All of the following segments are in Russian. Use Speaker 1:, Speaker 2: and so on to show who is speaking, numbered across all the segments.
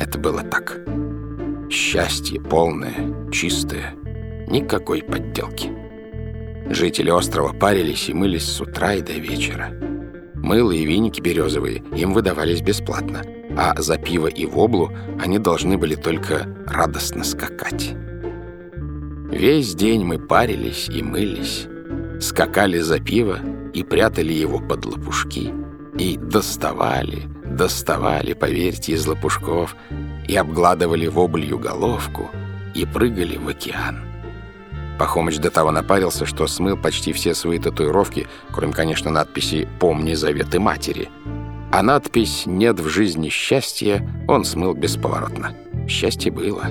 Speaker 1: Это было так. Счастье полное, чистое, никакой подделки. Жители острова парились и мылись с утра и до вечера. Мыло и веники березовые им выдавались бесплатно, а за пиво и воблу они должны были только радостно скакать. Весь день мы парились и мылись, скакали за пиво и прятали его под лопушки, и доставали, доставали, поверьте, из лопушков, и обгладывали воблью головку, и прыгали в океан. Пахомыч до того напарился, что смыл почти все свои татуировки, кроме, конечно, надписи «Помни заветы матери». А надпись «Нет в жизни счастья» он смыл бесповоротно. Счастье было.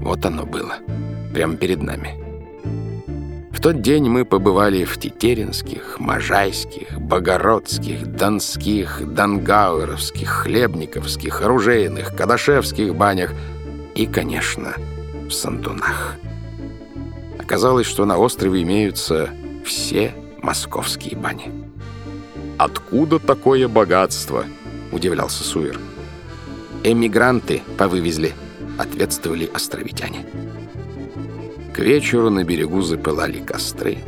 Speaker 1: Вот оно было. Прямо перед нами. В тот день мы побывали в Тетеринских, Можайских, Богородских, Донских, Донгауэровских, Хлебниковских, Оружейных, Кадашевских банях и, конечно, в Сандунах. Оказалось, что на острове имеются все московские бани.
Speaker 2: «Откуда такое богатство?» — удивлялся Суир.
Speaker 1: «Эмигранты повывезли», — ответствовали островитяне. К вечеру на берегу запылали костры,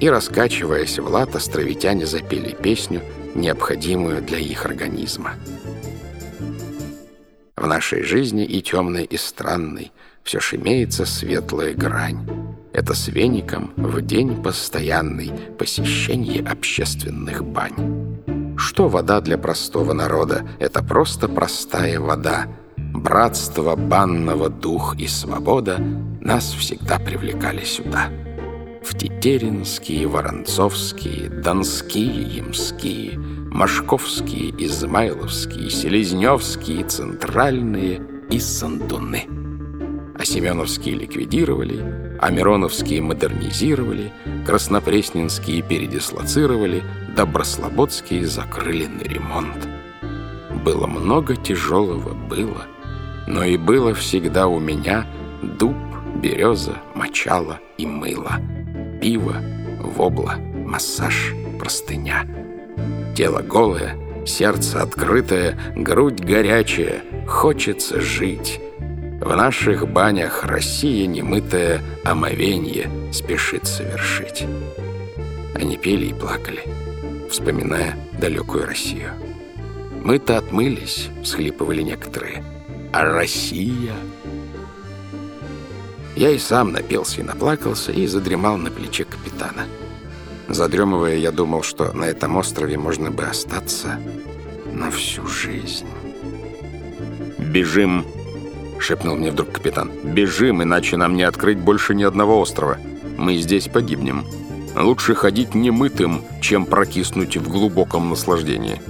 Speaker 1: и, раскачиваясь в лад, островитяне запели песню, необходимую для их организма. В нашей жизни и темной, и странной все ж имеется светлая грань. Это с веником в день постоянный посещение общественных бань. Что вода для простого народа? Это просто простая вода. Братство банного дух и свобода нас всегда привлекали сюда. В Тетеринские, Воронцовские, Донские, Ямские, Машковские, Измайловские, Селезневские, Центральные и Сандуны а Семеновские ликвидировали, а Мироновские модернизировали, Краснопресненские передислоцировали, Доброслободские закрыли на ремонт. Было много тяжелого, было, но и было всегда у меня дуб, береза, мочало и мыло, пиво, вобла, массаж, простыня. Тело голое, сердце открытое, грудь горячая, хочется жить, в наших банях Россия немытое омовенье спешит совершить. Они пели и плакали, вспоминая далекую Россию. Мы-то отмылись, всхлипывали некоторые. А Россия... Я и сам напился и наплакался, и задремал на плече капитана. Задремывая, я думал, что на этом острове можно бы остаться на всю жизнь.
Speaker 2: «Бежим!» — шепнул мне вдруг капитан. «Бежим, иначе нам не открыть больше ни одного острова. Мы здесь погибнем. Лучше ходить немытым, чем прокиснуть в глубоком наслаждении».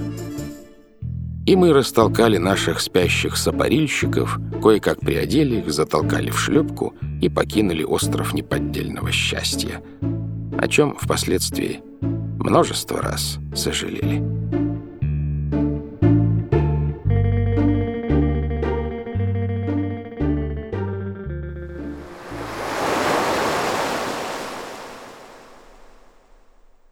Speaker 1: И мы растолкали наших спящих сапарильщиков, кое-как приодели их, затолкали в шлюпку и покинули остров неподдельного счастья, о чем впоследствии множество раз сожалели.